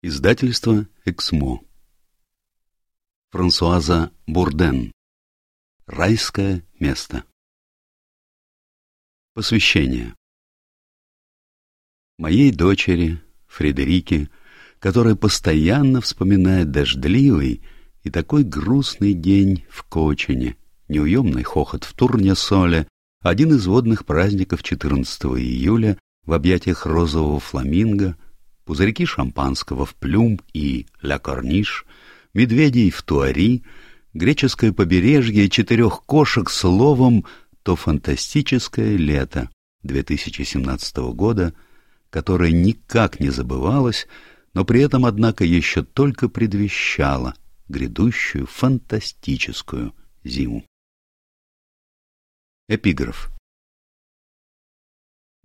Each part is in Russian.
Издательство «Эксмо». Франсуаза Бурден. Райское место. Посвящение. Моей дочери, Фредерике, которая постоянно вспоминает дождливый и такой грустный день в Кочине, неуемный хохот в Турне-Соле, один из водных праздников 14 июля в объятиях розового фламинго — пузырьки шампанского в Плюм и Ля Корниш, медведей в Туари, греческое побережье четырех кошек словом «То фантастическое лето» 2017 года, которое никак не забывалось, но при этом, однако, еще только предвещало грядущую фантастическую зиму. Эпиграф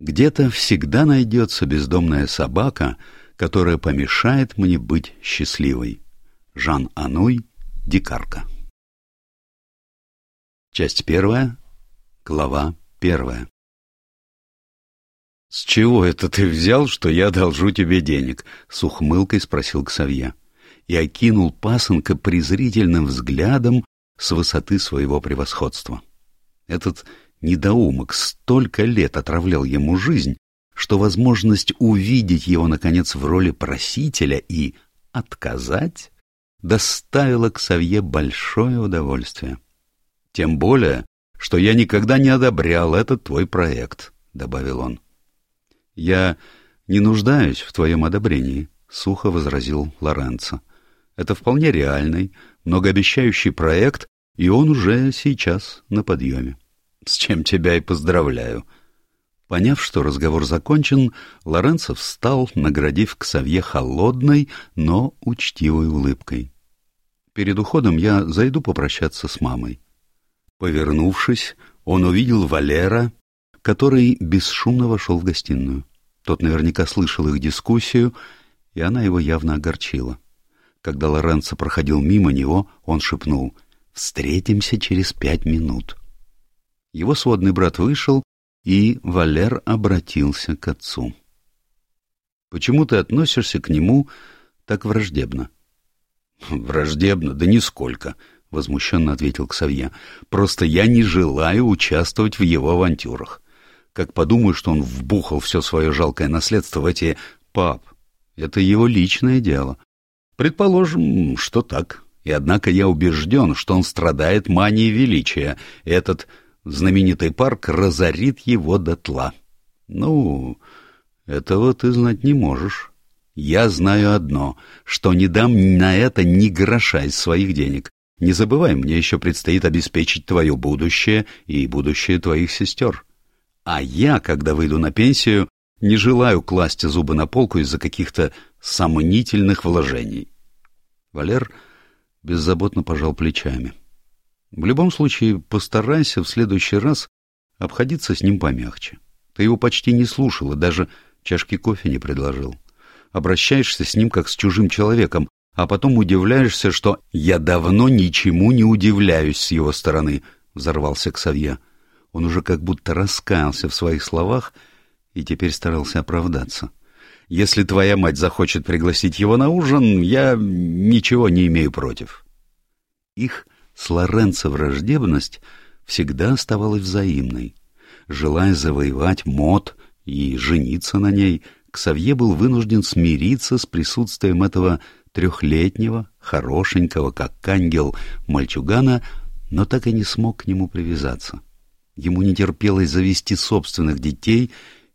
где-то всегда найдется бездомная собака, которая помешает мне быть счастливой. Жан Ануй, Дикарка. Часть первая, глава первая. «С чего это ты взял, что я должу тебе денег?» — с ухмылкой спросил Ксавье. И окинул пасынка презрительным взглядом с высоты своего превосходства. Этот недоумок столько лет отравлял ему жизнь, что возможность увидеть его, наконец, в роли просителя и отказать доставила к Савье большое удовольствие. «Тем более, что я никогда не одобрял этот твой проект», — добавил он. «Я не нуждаюсь в твоем одобрении», — сухо возразил Лоренцо. «Это вполне реальный, многообещающий проект, и он уже сейчас на подъеме» с чем тебя и поздравляю». Поняв, что разговор закончен, Лоренцо встал, наградив Ксавье холодной, но учтивой улыбкой. «Перед уходом я зайду попрощаться с мамой». Повернувшись, он увидел Валера, который бесшумно вошел в гостиную. Тот наверняка слышал их дискуссию, и она его явно огорчила. Когда Лоренцо проходил мимо него, он шепнул «Встретимся через пять минут». Его сводный брат вышел, и Валер обратился к отцу. «Почему ты относишься к нему так враждебно?» «Враждебно? Да нисколько», — возмущенно ответил Ксавье. «Просто я не желаю участвовать в его авантюрах. Как подумаю, что он вбухал все свое жалкое наследство в эти... Пап, это его личное дело. Предположим, что так. И однако я убежден, что он страдает манией величия. Этот знаменитый парк разорит его дотла. Ну, этого ты знать не можешь. Я знаю одно, что не дам на это ни гроша из своих денег. Не забывай, мне еще предстоит обеспечить твое будущее и будущее твоих сестер. А я, когда выйду на пенсию, не желаю класть зубы на полку из-за каких-то сомнительных вложений. Валер беззаботно пожал плечами. — в любом случае, постарайся в следующий раз обходиться с ним помягче. Ты его почти не слушал и даже чашки кофе не предложил. Обращаешься с ним как с чужим человеком, а потом удивляешься, что «я давно ничему не удивляюсь с его стороны», — взорвался Ксавье. Он уже как будто раскаялся в своих словах и теперь старался оправдаться. «Если твоя мать захочет пригласить его на ужин, я ничего не имею против». Их с Лоренцо враждебность всегда оставалась взаимной. Желая завоевать мод и жениться на ней, Ксавье был вынужден смириться с присутствием этого трехлетнего, хорошенького, как ангел, мальчугана, но так и не смог к нему привязаться. Ему не терпелось завести собственных детей,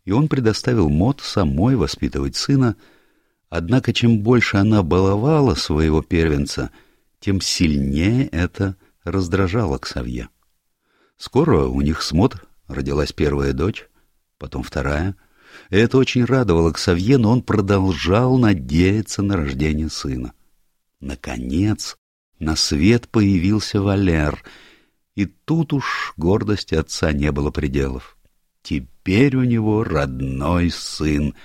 и он предоставил Мод самой воспитывать сына, однако чем больше она баловала своего первенца — тем сильнее это раздражало Ксавье. Скоро у них с Мот родилась первая дочь, потом вторая. это очень радовало Ксавье, но он продолжал надеяться на рождение сына. Наконец, на свет появился Валер, и тут уж гордости отца не было пределов. Теперь у него родной сын.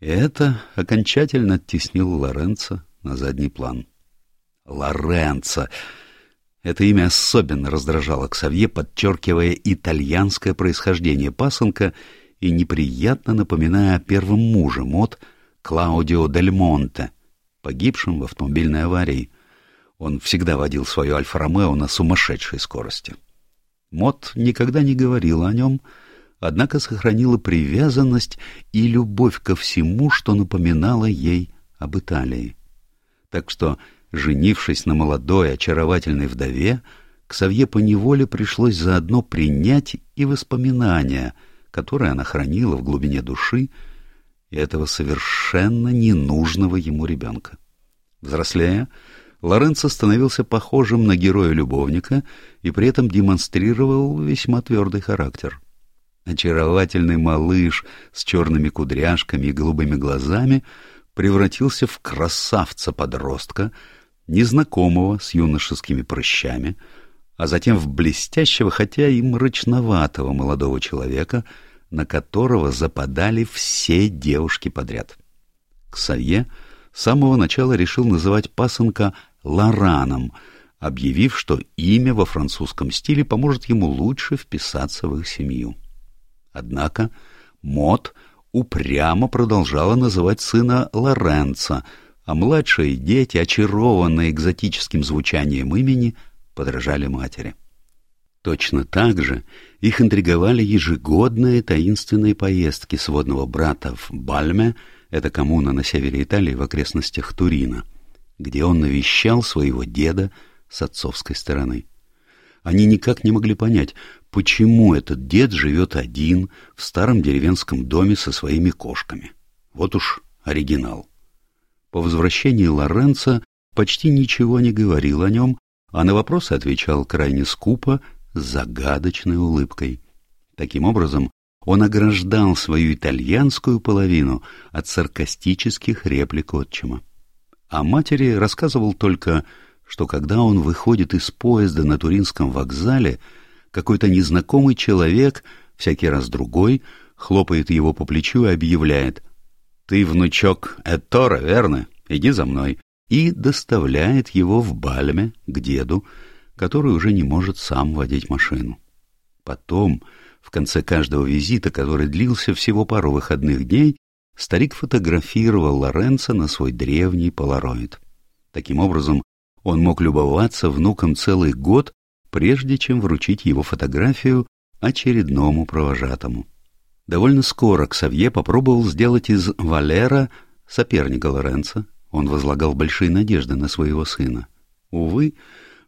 Это окончательно оттеснило Лоренцо на задний план. Лоренцо. Это имя особенно раздражало Ксавье, подчеркивая итальянское происхождение пасынка и неприятно напоминая о первом муже Мот Клаудио Дель Монте, погибшим в автомобильной аварии. Он всегда водил свою Альфа-Ромео на сумасшедшей скорости. Мот никогда не говорила о нем, однако сохранила привязанность и любовь ко всему, что напоминало ей об Италии. Так что, женившись на молодой очаровательной вдове, Ксавье поневоле пришлось заодно принять и воспоминания, которые она хранила в глубине души, и этого совершенно ненужного ему ребенка. Взрослея, Лоренцо становился похожим на героя-любовника и при этом демонстрировал весьма твердый характер. Очаровательный малыш с черными кудряшками и голубыми глазами превратился в красавца-подростка, незнакомого с юношескими прыщами, а затем в блестящего, хотя и мрачноватого молодого человека, на которого западали все девушки подряд. Ксавье с самого начала решил называть пасынка Лораном, объявив, что имя во французском стиле поможет ему лучше вписаться в их семью. Однако Мот упрямо продолжала называть сына Лоренцо, а младшие дети, очарованные экзотическим звучанием имени, подражали матери. Точно так же их интриговали ежегодные таинственные поездки сводного брата в Бальме, это коммуна на севере Италии в окрестностях Турина, где он навещал своего деда с отцовской стороны. Они никак не могли понять, почему этот дед живет один в старом деревенском доме со своими кошками. Вот уж оригинал. По возвращении Лоренцо почти ничего не говорил о нем, а на вопросы отвечал крайне скупо, с загадочной улыбкой. Таким образом, он ограждал свою итальянскую половину от саркастических реплик отчима. А матери рассказывал только, что когда он выходит из поезда на Туринском вокзале, какой-то незнакомый человек, всякий раз другой, хлопает его по плечу и объявляет «Ты внучок Этора, верно? Иди за мной» и доставляет его в Бальме к деду, который уже не может сам водить машину. Потом, в конце каждого визита, который длился всего пару выходных дней, старик фотографировал Лоренцо на свой древний полароид. Таким образом, он мог любоваться внуком целый год, прежде чем вручить его фотографию очередному провожатому. Довольно скоро Ксавье попробовал сделать из Валера соперника Лоренцо, он возлагал большие надежды на своего сына. Увы,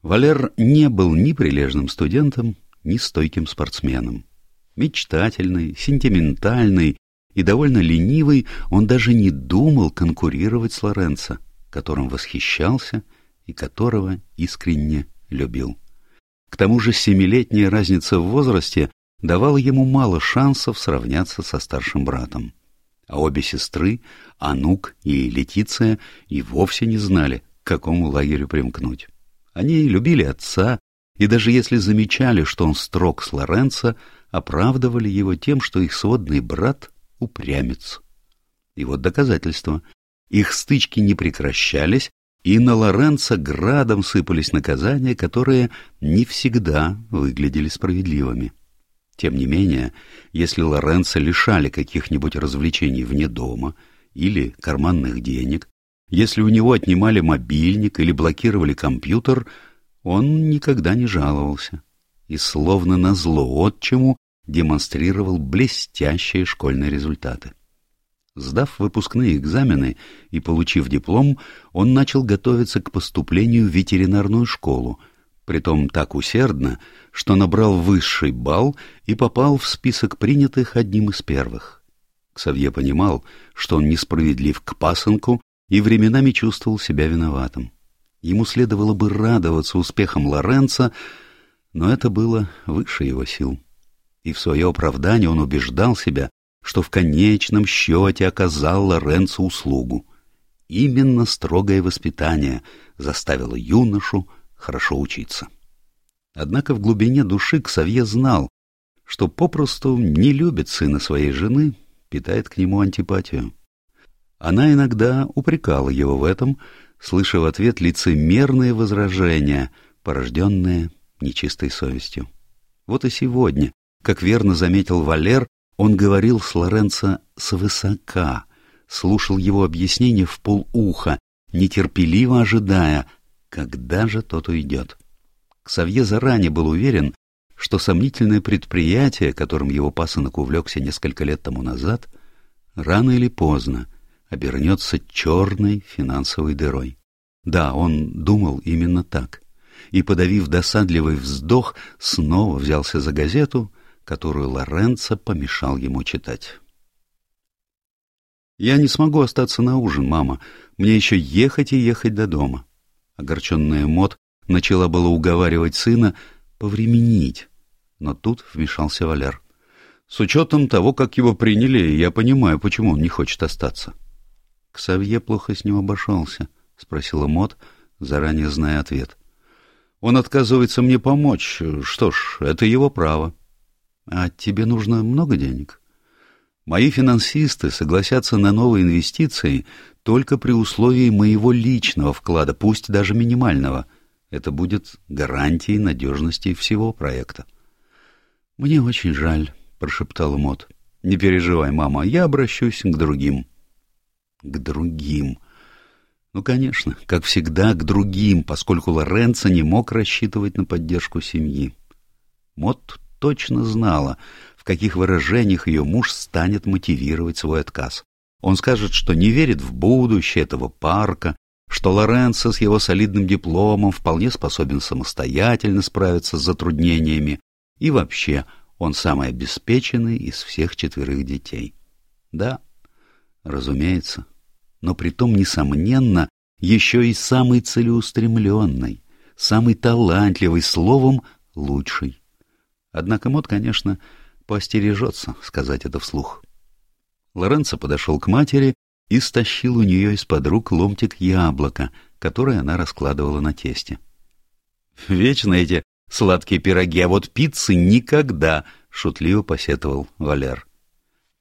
Валер не был ни прилежным студентом, ни стойким спортсменом. Мечтательный, сентиментальный и довольно ленивый, он даже не думал конкурировать с Лоренцо, которым восхищался и которого искренне любил. К тому же семилетняя разница в возрасте давала ему мало шансов сравняться со старшим братом а обе сестры, Анук и Летиция, и вовсе не знали, к какому лагерю примкнуть. Они любили отца, и даже если замечали, что он строг с Лоренцо, оправдывали его тем, что их сводный брат упрямец. И вот доказательство. Их стычки не прекращались, и на Лоренцо градом сыпались наказания, которые не всегда выглядели справедливыми. Тем не менее, если Лоренцо лишали каких-нибудь развлечений вне дома или карманных денег, если у него отнимали мобильник или блокировали компьютер, он никогда не жаловался и словно назло отчему демонстрировал блестящие школьные результаты. Сдав выпускные экзамены и получив диплом, он начал готовиться к поступлению в ветеринарную школу, притом так усердно, что набрал высший балл и попал в список принятых одним из первых. Ксавье понимал, что он несправедлив к пасынку и временами чувствовал себя виноватым. Ему следовало бы радоваться успехам Лоренца, но это было выше его сил. И в свое оправдание он убеждал себя, что в конечном счете оказал Лоренцо услугу. Именно строгое воспитание заставило юношу хорошо учиться. Однако в глубине души Ксавье знал, что попросту не любит сына своей жены, питает к нему антипатию. Она иногда упрекала его в этом, слыша в ответ лицемерные возражения, порожденные нечистой совестью. Вот и сегодня, как верно заметил Валер, он говорил с Лоренцо свысока, слушал его объяснения в полуха нетерпеливо ожидая, когда же тот уйдет. Ксавье заранее был уверен, что сомнительное предприятие, которым его пасынок увлекся несколько лет тому назад, рано или поздно обернется черной финансовой дырой. Да, он думал именно так. И, подавив досадливый вздох, снова взялся за газету, которую Лоренцо помешал ему читать. «Я не смогу остаться на ужин, мама. Мне еще ехать и ехать до дома». Огорченная Мот начала было уговаривать сына повременить, но тут вмешался Валер. «С учетом того, как его приняли, я понимаю, почему он не хочет остаться». Ксавье плохо с ним обошелся, — спросила Мот, заранее зная ответ. — Он отказывается мне помочь. Что ж, это его право. — А тебе нужно много денег? Мои финансисты согласятся на новые инвестиции только при условии моего личного вклада, пусть даже минимального. Это будет гарантией надежности всего проекта. — Мне очень жаль, — прошептала Мот. — Не переживай, мама, я обращусь к другим. — к другим. Ну, конечно, как всегда, к другим, поскольку Лоренцо не мог рассчитывать на поддержку семьи. Мот точно знала, в каких выражениях ее муж станет мотивировать свой отказ. Он скажет, что не верит в будущее этого парка, что Лоренцо с его солидным дипломом вполне способен самостоятельно справиться с затруднениями, и вообще он самый обеспеченный из всех четверых детей. Да, разумеется, но притом, несомненно, еще и самый целеустремленный, самый талантливый, словом, лучший. Однако Мот, конечно, поостережется сказать это вслух. Лоренцо подошел к матери и стащил у нее из-под рук ломтик яблока, которое она раскладывала на тесте. «Вечно эти сладкие пироги, а вот пиццы никогда!» — шутливо посетовал Валер.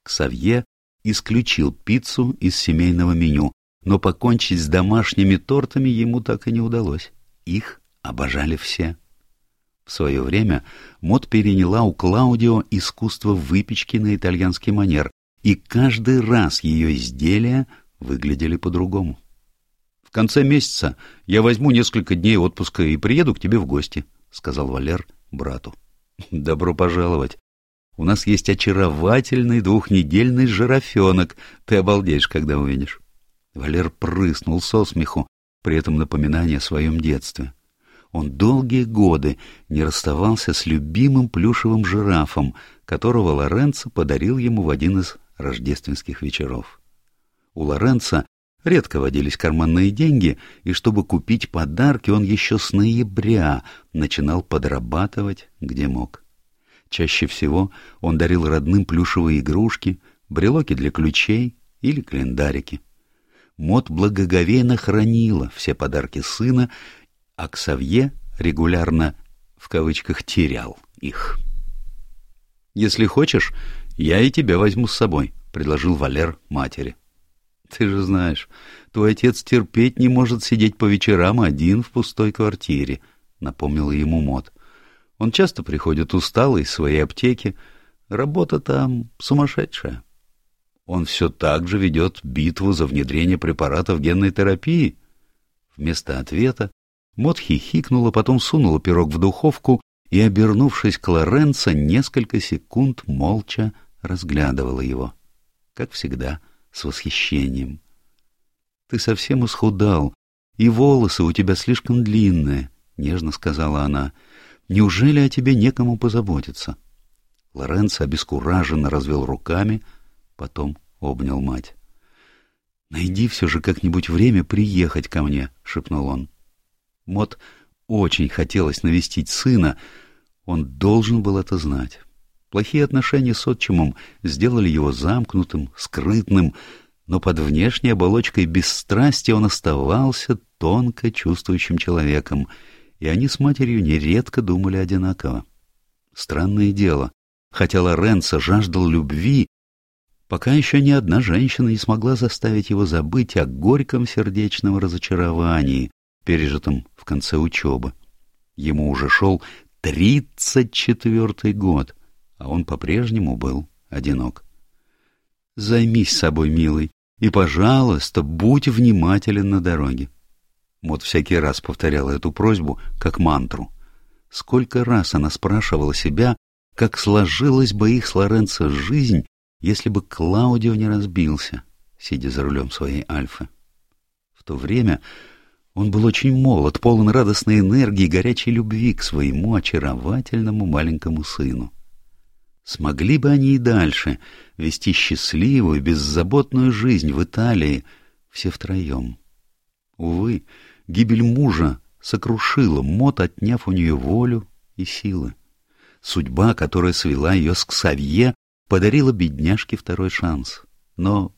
Ксавье исключил пиццу из семейного меню, но покончить с домашними тортами ему так и не удалось. Их обожали все. В свое время Мод переняла у Клаудио искусство выпечки на итальянский манер, и каждый раз ее изделия выглядели по-другому. «В конце месяца я возьму несколько дней отпуска и приеду к тебе в гости», — сказал Валер брату. «Добро пожаловать», у нас есть очаровательный двухнедельный жирафенок. Ты обалдеешь, когда увидишь. Валер прыснул со смеху, при этом напоминание о своем детстве. Он долгие годы не расставался с любимым плюшевым жирафом, которого Лоренцо подарил ему в один из рождественских вечеров. У Лоренцо редко водились карманные деньги, и чтобы купить подарки, он еще с ноября начинал подрабатывать, где мог. Чаще всего он дарил родным плюшевые игрушки, брелоки для ключей или календарики. Мот благоговейно хранила все подарки сына, а Ксавье регулярно, в кавычках, терял их. «Если хочешь, я и тебя возьму с собой», — предложил Валер матери. «Ты же знаешь, твой отец терпеть не может сидеть по вечерам один в пустой квартире», — напомнила ему Мот. Он часто приходит усталый из своей аптеки. Работа там сумасшедшая. Он все так же ведет битву за внедрение препаратов генной терапии. Вместо ответа Мот хихикнула, потом сунула пирог в духовку и, обернувшись к Лоренцо, несколько секунд молча разглядывала его. Как всегда, с восхищением. — Ты совсем исхудал, и волосы у тебя слишком длинные, — нежно сказала она. — Неужели о тебе некому позаботиться? Лоренцо обескураженно развел руками, потом обнял мать. «Найди все же как-нибудь время приехать ко мне», — шепнул он. Мот очень хотелось навестить сына, он должен был это знать. Плохие отношения с отчимом сделали его замкнутым, скрытным, но под внешней оболочкой бесстрастия он оставался тонко чувствующим человеком — и они с матерью нередко думали одинаково. Странное дело, хотя Лоренцо жаждал любви, пока еще ни одна женщина не смогла заставить его забыть о горьком сердечном разочаровании, пережитом в конце учебы. Ему уже шел тридцать четвертый год, а он по-прежнему был одинок. «Займись собой, милый, И, пожалуйста, будь внимателен на дороге. Мот всякий раз повторяла эту просьбу как мантру. Сколько раз она спрашивала себя, как сложилась бы их с Лоренцо жизнь, если бы Клаудио не разбился, сидя за рулем своей Альфы. В то время он был очень молод, полон радостной энергии и горячей любви к своему очаровательному маленькому сыну. Смогли бы они и дальше вести счастливую, беззаботную жизнь в Италии, все втроем. Увы, гибель мужа сокрушила Мот, отняв у нее волю и силы. Судьба, которая свела ее с Ксавье, подарила бедняжке второй шанс, но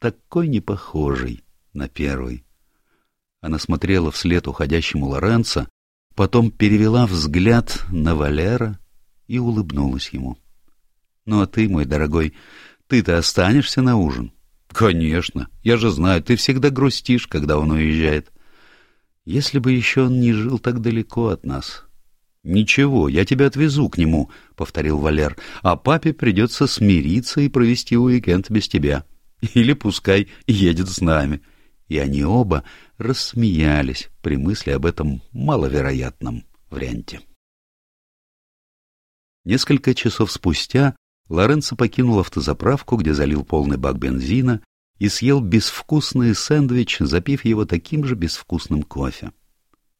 такой непохожий на первый. Она смотрела вслед уходящему Лоренцо, потом перевела взгляд на Валера и улыбнулась ему. — Ну а ты, мой дорогой, ты-то останешься на ужин? — Конечно, я же знаю, ты всегда грустишь, когда он уезжает. Если бы еще он не жил так далеко от нас. — Ничего, я тебя отвезу к нему, — повторил Валер, — а папе придется смириться и провести уикенд без тебя. Или пускай едет с нами. И они оба рассмеялись при мысли об этом маловероятном варианте. Несколько часов спустя Лоренцо покинул автозаправку, где залил полный бак бензина и съел безвкусный сэндвич, запив его таким же безвкусным кофе.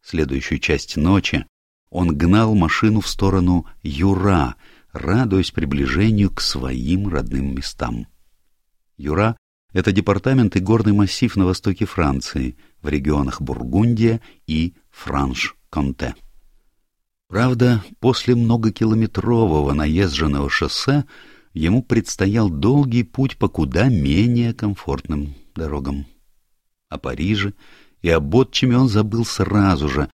Следующую часть ночи он гнал машину в сторону Юра, радуясь приближению к своим родным местам. Юра — это департамент и горный массив на востоке Франции, в регионах Бургундия и Франш-Конте. Правда, после многокилометрового наезженного шоссе ему предстоял долгий путь по куда менее комфортным дорогам. О Париже и об отчиме он забыл сразу же,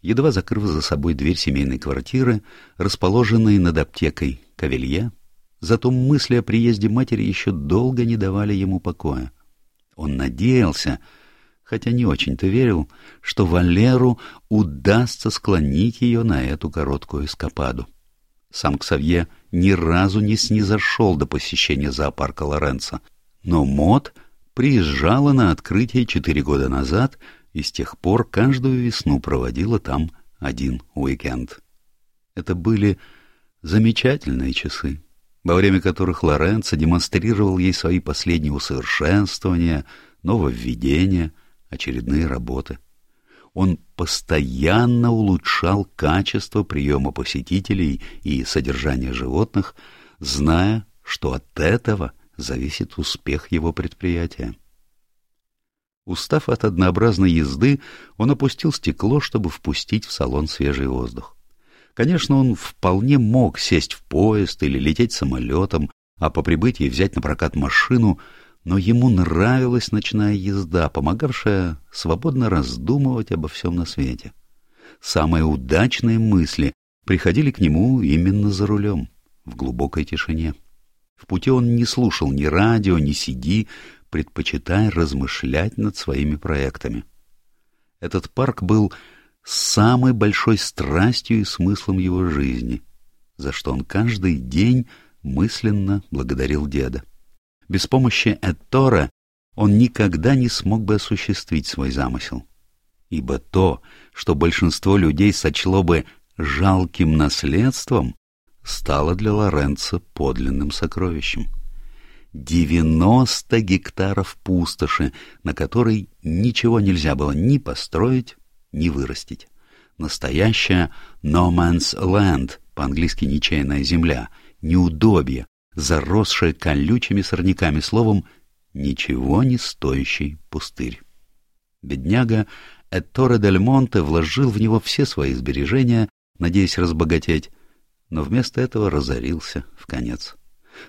едва закрыв за собой дверь семейной квартиры, расположенной над аптекой Кавелье, зато мысли о приезде матери еще долго не давали ему покоя. Он надеялся, хотя не очень-то верил, что Валеру удастся склонить ее на эту короткую эскападу. Сам Ксавье ни разу не снизошел до посещения зоопарка Лоренца, но Мот приезжала на открытие четыре года назад и с тех пор каждую весну проводила там один уикенд. Это были замечательные часы, во время которых Лоренцо демонстрировал ей свои последние усовершенствования, нововведения — очередные работы. Он постоянно улучшал качество приема посетителей и содержания животных, зная, что от этого зависит успех его предприятия. Устав от однообразной езды, он опустил стекло, чтобы впустить в салон свежий воздух. Конечно, он вполне мог сесть в поезд или лететь самолетом, а по прибытии взять на прокат машину — но ему нравилась ночная езда, помогавшая свободно раздумывать обо всем на свете. Самые удачные мысли приходили к нему именно за рулем, в глубокой тишине. В пути он не слушал ни радио, ни сиди, предпочитая размышлять над своими проектами. Этот парк был самой большой страстью и смыслом его жизни, за что он каждый день мысленно благодарил деда. Без помощи Эттора он никогда не смог бы осуществить свой замысел. Ибо то, что большинство людей сочло бы жалким наследством, стало для Лоренцо подлинным сокровищем. Девяносто гектаров пустоши, на которой ничего нельзя было ни построить, ни вырастить. Настоящая «no man's land», по-английски «ничейная земля», неудобье, заросшее колючими сорняками, словом, ничего не стоящий пустырь. Бедняга Этторе Дель Монте вложил в него все свои сбережения, надеясь разбогатеть, но вместо этого разорился в конец.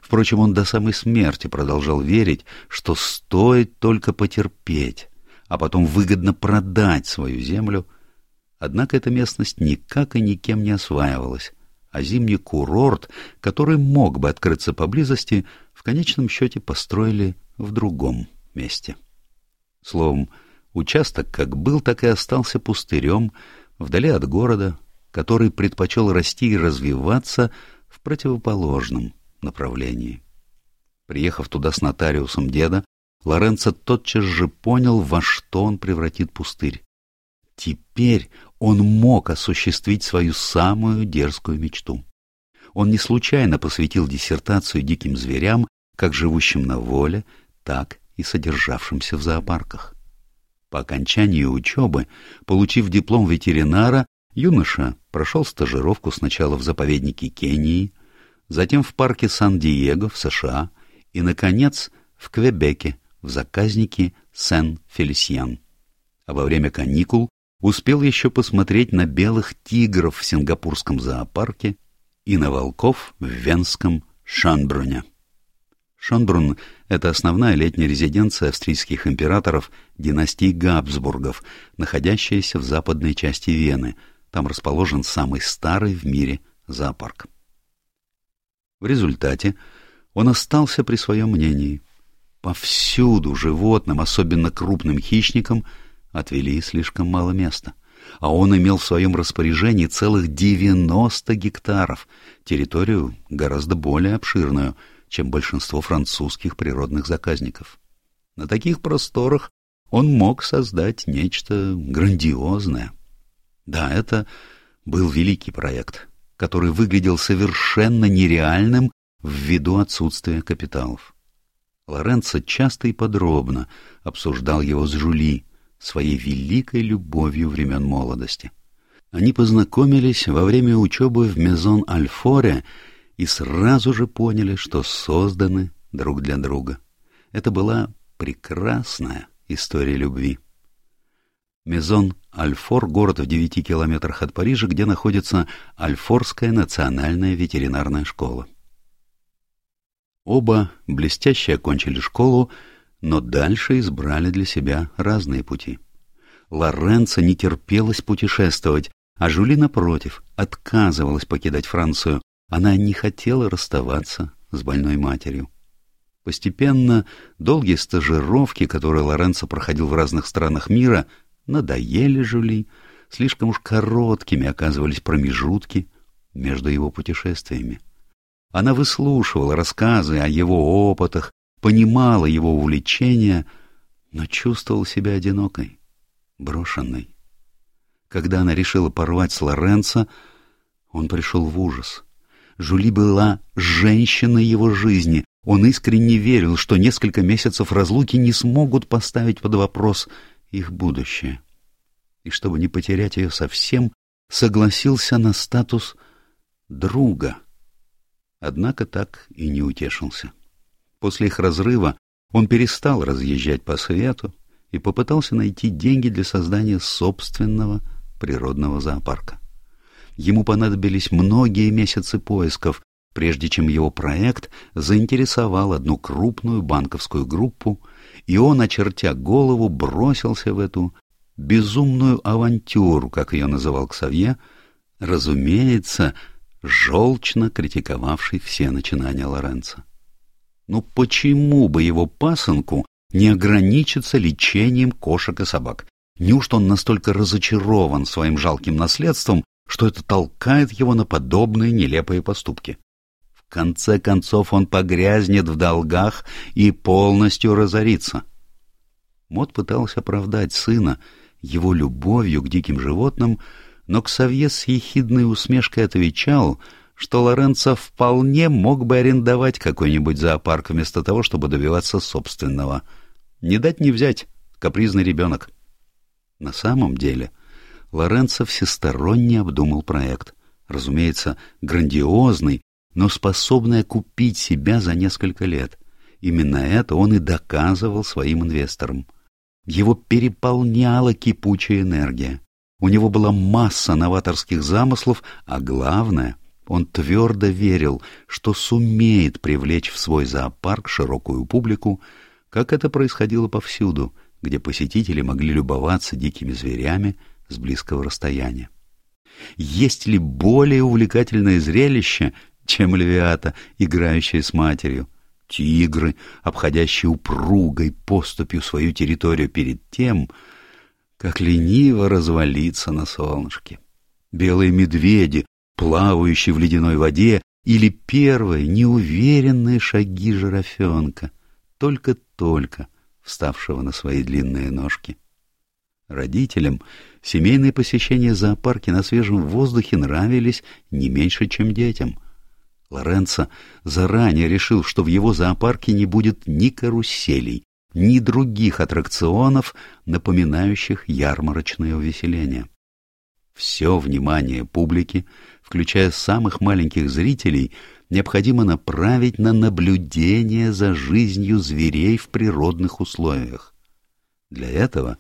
Впрочем, он до самой смерти продолжал верить, что стоит только потерпеть, а потом выгодно продать свою землю. Однако эта местность никак и никем не осваивалась, а зимний курорт, который мог бы открыться поблизости, в конечном счете построили в другом месте. Словом, участок как был, так и остался пустырем, вдали от города, который предпочел расти и развиваться в противоположном направлении. Приехав туда с нотариусом деда, Лоренцо тотчас же понял, во что он превратит пустырь. Теперь он мог осуществить свою самую дерзкую мечту. Он не случайно посвятил диссертацию диким зверям, как живущим на воле, так и содержавшимся в зоопарках. По окончании учебы, получив диплом ветеринара, юноша прошел стажировку сначала в заповеднике Кении, затем в парке Сан-Диего в США и, наконец, в Квебеке в заказнике Сен-Фелисьян. А во время каникул успел еще посмотреть на белых тигров в сингапурском зоопарке и на волков в венском Шанбруне. Шонбрун — это основная летняя резиденция австрийских императоров династии Габсбургов, находящаяся в западной части Вены. Там расположен самый старый в мире зоопарк. В результате он остался при своем мнении. Повсюду животным, особенно крупным хищникам, отвели слишком мало места. А он имел в своем распоряжении целых 90 гектаров, территорию гораздо более обширную — чем большинство французских природных заказников. На таких просторах он мог создать нечто грандиозное. Да, это был великий проект, который выглядел совершенно нереальным ввиду отсутствия капиталов. Лоренцо часто и подробно обсуждал его с Жули, своей великой любовью времен молодости. Они познакомились во время учебы в Мезон-Альфоре и сразу же поняли, что созданы друг для друга. Это была прекрасная история любви. Мезон Альфор — город в девяти километрах от Парижа, где находится Альфорская национальная ветеринарная школа. Оба блестяще окончили школу, но дальше избрали для себя разные пути. Лоренцо не терпелось путешествовать, а Жюли, напротив, отказывалась покидать Францию, она не хотела расставаться с больной матерью. Постепенно долгие стажировки, которые Лоренцо проходил в разных странах мира, надоели Жюли, слишком уж короткими оказывались промежутки между его путешествиями. Она выслушивала рассказы о его опытах, понимала его увлечения, но чувствовала себя одинокой, брошенной. Когда она решила порвать с Лоренцо, он пришел в ужас — Жули была женщиной его жизни. Он искренне верил, что несколько месяцев разлуки не смогут поставить под вопрос их будущее. И чтобы не потерять ее совсем, согласился на статус друга. Однако так и не утешился. После их разрыва он перестал разъезжать по свету и попытался найти деньги для создания собственного природного зоопарка. Ему понадобились многие месяцы поисков, прежде чем его проект заинтересовал одну крупную банковскую группу, и он, очертя голову, бросился в эту безумную авантюру, как ее называл Ксавье, разумеется, желчно критиковавший все начинания Лоренца. Но почему бы его пасынку не ограничиться лечением кошек и собак? Неужто он настолько разочарован своим жалким наследством, что это толкает его на подобные нелепые поступки. В конце концов он погрязнет в долгах и полностью разорится. Мот пытался оправдать сына его любовью к диким животным, но Ксавье с ехидной усмешкой отвечал, что Лоренцо вполне мог бы арендовать какой-нибудь зоопарк вместо того, чтобы добиваться собственного. Не дать не взять, капризный ребенок. На самом деле — Лоренцо всесторонне обдумал проект. Разумеется, грандиозный, но способный окупить себя за несколько лет. Именно это он и доказывал своим инвесторам. Его переполняла кипучая энергия. У него была масса новаторских замыслов, а главное, он твердо верил, что сумеет привлечь в свой зоопарк широкую публику, как это происходило повсюду, где посетители могли любоваться дикими зверями, с близкого расстояния. Есть ли более увлекательное зрелище, чем львята, играющие с матерью? Тигры, обходящие упругой поступью свою территорию перед тем, как лениво развалиться на солнышке. Белые медведи, плавающие в ледяной воде, или первые неуверенные шаги жирафенка, только-только вставшего на свои длинные ножки. Родителям семейные посещения зоопарки на свежем воздухе нравились не меньше, чем детям. Лоренцо заранее решил, что в его зоопарке не будет ни каруселей, ни других аттракционов, напоминающих ярмарочное увеселение. Все внимание публики, включая самых маленьких зрителей, необходимо направить на наблюдение за жизнью зверей в природных условиях. Для этого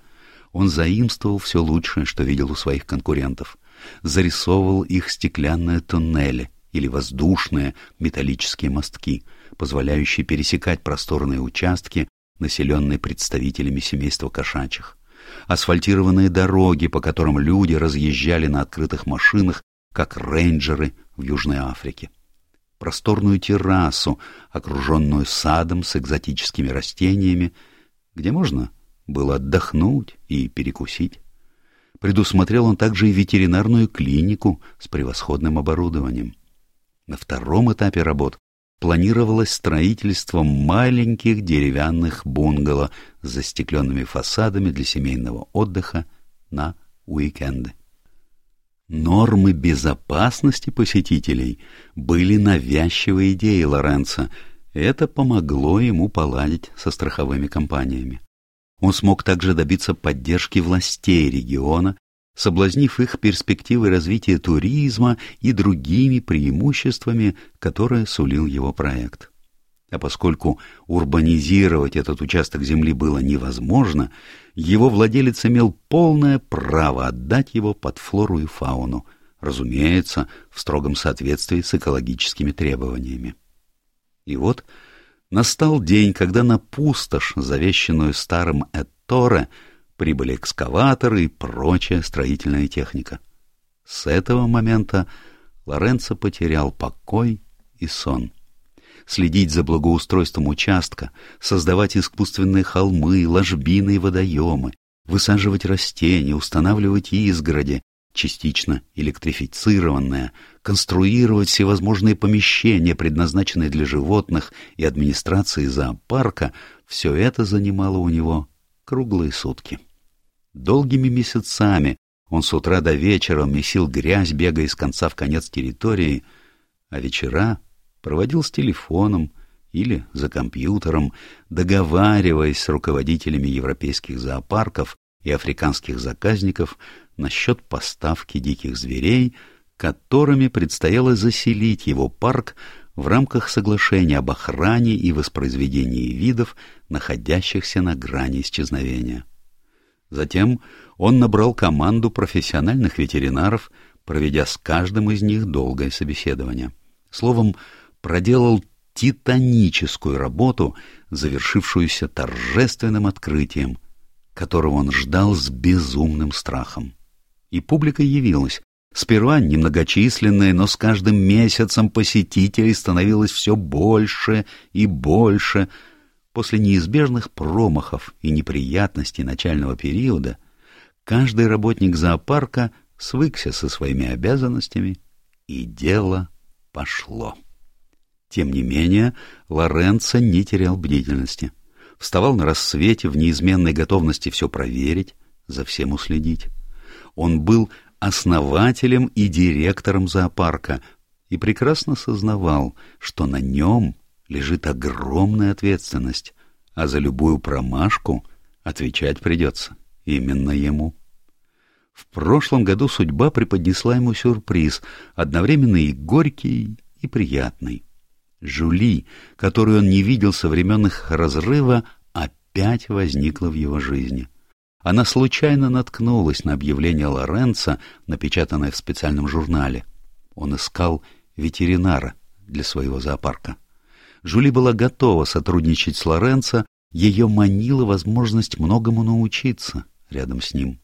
он заимствовал все лучшее, что видел у своих конкурентов, зарисовывал их стеклянные туннели или воздушные металлические мостки, позволяющие пересекать просторные участки, населенные представителями семейства кошачьих, асфальтированные дороги, по которым люди разъезжали на открытых машинах, как рейнджеры в Южной Африке просторную террасу, окруженную садом с экзотическими растениями, где можно было отдохнуть и перекусить. Предусмотрел он также и ветеринарную клинику с превосходным оборудованием. На втором этапе работ планировалось строительство маленьких деревянных бунгало с застекленными фасадами для семейного отдыха на уикенды. Нормы безопасности посетителей были навязчивой идеей Лоренца. Это помогло ему поладить со страховыми компаниями. Он смог также добиться поддержки властей региона, соблазнив их перспективой развития туризма и другими преимуществами, которые сулил его проект. А поскольку урбанизировать этот участок земли было невозможно, его владелец имел полное право отдать его под флору и фауну, разумеется, в строгом соответствии с экологическими требованиями. И вот настал день, когда на пустошь, завещенную старым Этторе, прибыли экскаваторы и прочая строительная техника. С этого момента Лоренцо потерял покой и сон следить за благоустройством участка, создавать искусственные холмы, ложбины и водоемы, высаживать растения, устанавливать изгороди, частично электрифицированные, конструировать всевозможные помещения, предназначенные для животных и администрации зоопарка, все это занимало у него круглые сутки. Долгими месяцами он с утра до вечера месил грязь, бегая из конца в конец территории, а вечера проводил с телефоном или за компьютером, договариваясь с руководителями европейских зоопарков и африканских заказников насчет поставки диких зверей, которыми предстояло заселить его парк в рамках соглашения об охране и воспроизведении видов, находящихся на грани исчезновения. Затем он набрал команду профессиональных ветеринаров, проведя с каждым из них долгое собеседование. Словом, проделал титаническую работу, завершившуюся торжественным открытием, которого он ждал с безумным страхом. И публика явилась. Сперва немногочисленная, но с каждым месяцем посетителей становилось все больше и больше. После неизбежных промахов и неприятностей начального периода каждый работник зоопарка свыкся со своими обязанностями, и дело пошло. Тем не менее, Лоренцо не терял бдительности. Вставал на рассвете в неизменной готовности все проверить, за всем уследить. Он был основателем и директором зоопарка и прекрасно сознавал, что на нем лежит огромная ответственность, а за любую промашку отвечать придется именно ему. В прошлом году судьба преподнесла ему сюрприз, одновременно и горький, и приятный. Жули, которую он не видел со времен их разрыва, опять возникла в его жизни. Она случайно наткнулась на объявление Лоренца, напечатанное в специальном журнале. Он искал ветеринара для своего зоопарка. Жули была готова сотрудничать с Лоренцо, ее манила возможность многому научиться рядом с ним.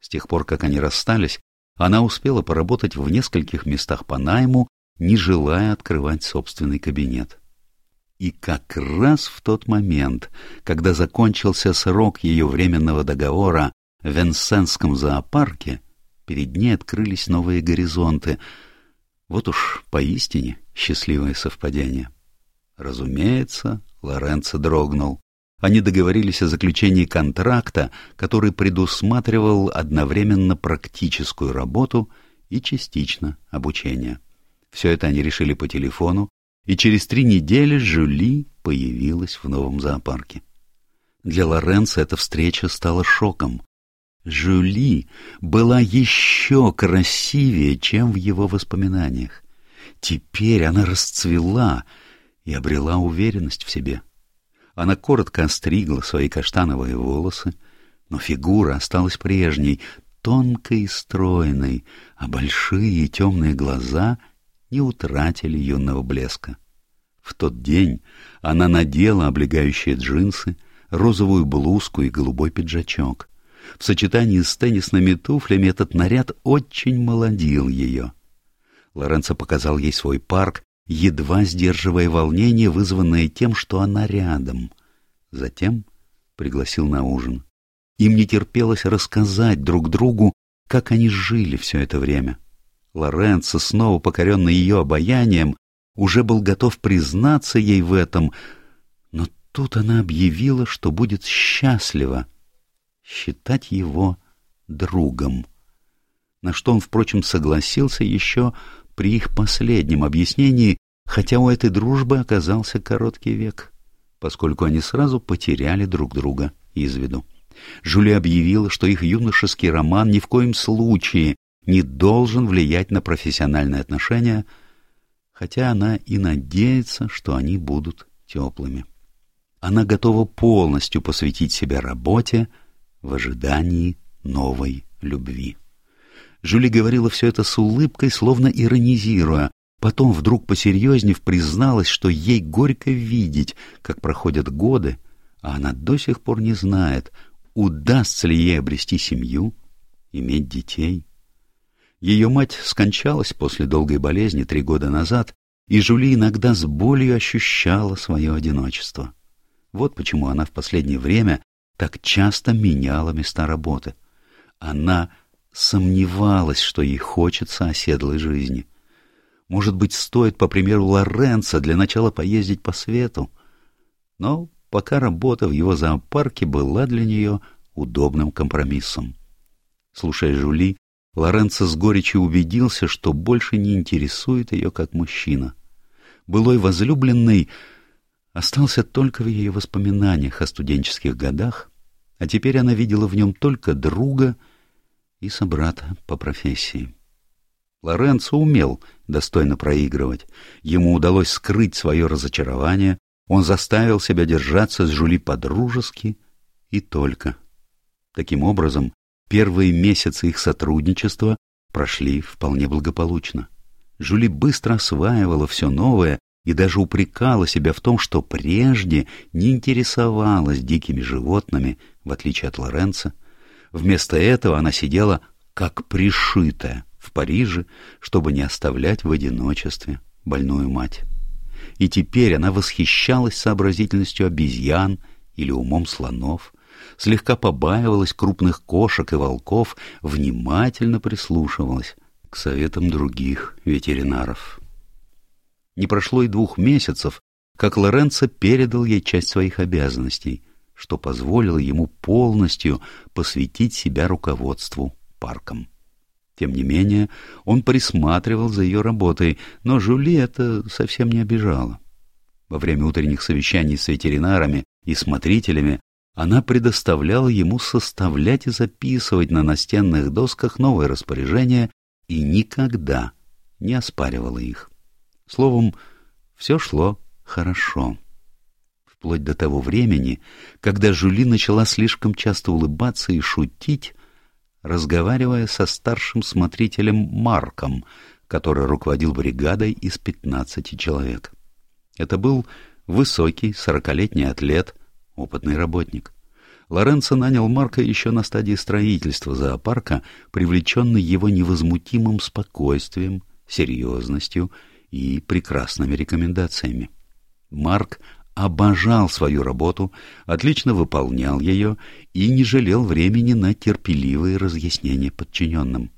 С тех пор, как они расстались, она успела поработать в нескольких местах по найму не желая открывать собственный кабинет. И как раз в тот момент, когда закончился срок ее временного договора в Венсенском зоопарке, перед ней открылись новые горизонты. Вот уж поистине счастливое совпадение. Разумеется, Лоренцо дрогнул. Они договорились о заключении контракта, который предусматривал одновременно практическую работу и частично обучение. Все это они решили по телефону, и через три недели Жюли появилась в новом зоопарке. Для Лоренца эта встреча стала шоком. Жюли была еще красивее, чем в его воспоминаниях. Теперь она расцвела и обрела уверенность в себе. Она коротко остригла свои каштановые волосы, но фигура осталась прежней, тонкой и стройной, а большие темные глаза не утратили юного блеска. В тот день она надела облегающие джинсы, розовую блузку и голубой пиджачок. В сочетании с теннисными туфлями этот наряд очень молодил ее. Лоренцо показал ей свой парк, едва сдерживая волнение, вызванное тем, что она рядом. Затем пригласил на ужин. Им не терпелось рассказать друг другу, как они жили все это время. Лоренцо, снова покоренный ее обаянием, уже был готов признаться ей в этом, но тут она объявила, что будет счастлива считать его другом. На что он, впрочем, согласился еще при их последнем объяснении, хотя у этой дружбы оказался короткий век, поскольку они сразу потеряли друг друга из виду. Жюли объявила, что их юношеский роман ни в коем случае не должен влиять на профессиональные отношения, хотя она и надеется, что они будут теплыми. Она готова полностью посвятить себя работе в ожидании новой любви. Жюли говорила все это с улыбкой, словно иронизируя. Потом, вдруг посерьезнев, призналась, что ей горько видеть, как проходят годы, а она до сих пор не знает, удастся ли ей обрести семью, иметь детей. Ее мать скончалась после долгой болезни три года назад, и Жюли иногда с болью ощущала свое одиночество. Вот почему она в последнее время так часто меняла места работы. Она сомневалась, что ей хочется оседлой жизни. Может быть, стоит, по примеру Лоренца, для начала поездить по свету. Но пока работа в его зоопарке была для нее удобным компромиссом. Слушая Жули, Лоренцо с горечью убедился, что больше не интересует ее как мужчина. Былой возлюбленный остался только в ее воспоминаниях о студенческих годах, а теперь она видела в нем только друга — и собрата по профессии. Лоренцо умел достойно проигрывать. Ему удалось скрыть свое разочарование, он заставил себя держаться с Жули по-дружески и только. Таким образом, первые месяцы их сотрудничества прошли вполне благополучно. Жули быстро осваивала все новое и даже упрекала себя в том, что прежде не интересовалась дикими животными, в отличие от Лоренца, Вместо этого она сидела как пришитая в Париже, чтобы не оставлять в одиночестве больную мать. И теперь она восхищалась сообразительностью обезьян или умом слонов, слегка побаивалась крупных кошек и волков, внимательно прислушивалась к советам других ветеринаров. Не прошло и двух месяцев, как Лоренцо передал ей часть своих обязанностей — что позволило ему полностью посвятить себя руководству парком. Тем не менее, он присматривал за ее работой, но Жули это совсем не обижало. Во время утренних совещаний с ветеринарами и смотрителями она предоставляла ему составлять и записывать на настенных досках новые распоряжения и никогда не оспаривала их. Словом, все шло хорошо вплоть до того времени, когда Жюли начала слишком часто улыбаться и шутить, разговаривая со старшим смотрителем Марком, который руководил бригадой из пятнадцати человек. Это был высокий, сорокалетний атлет, опытный работник. Лоренцо нанял Марка еще на стадии строительства зоопарка, привлеченный его невозмутимым спокойствием, серьезностью и прекрасными рекомендациями. Марк обожал свою работу, отлично выполнял ее и не жалел времени на терпеливые разъяснения подчиненным.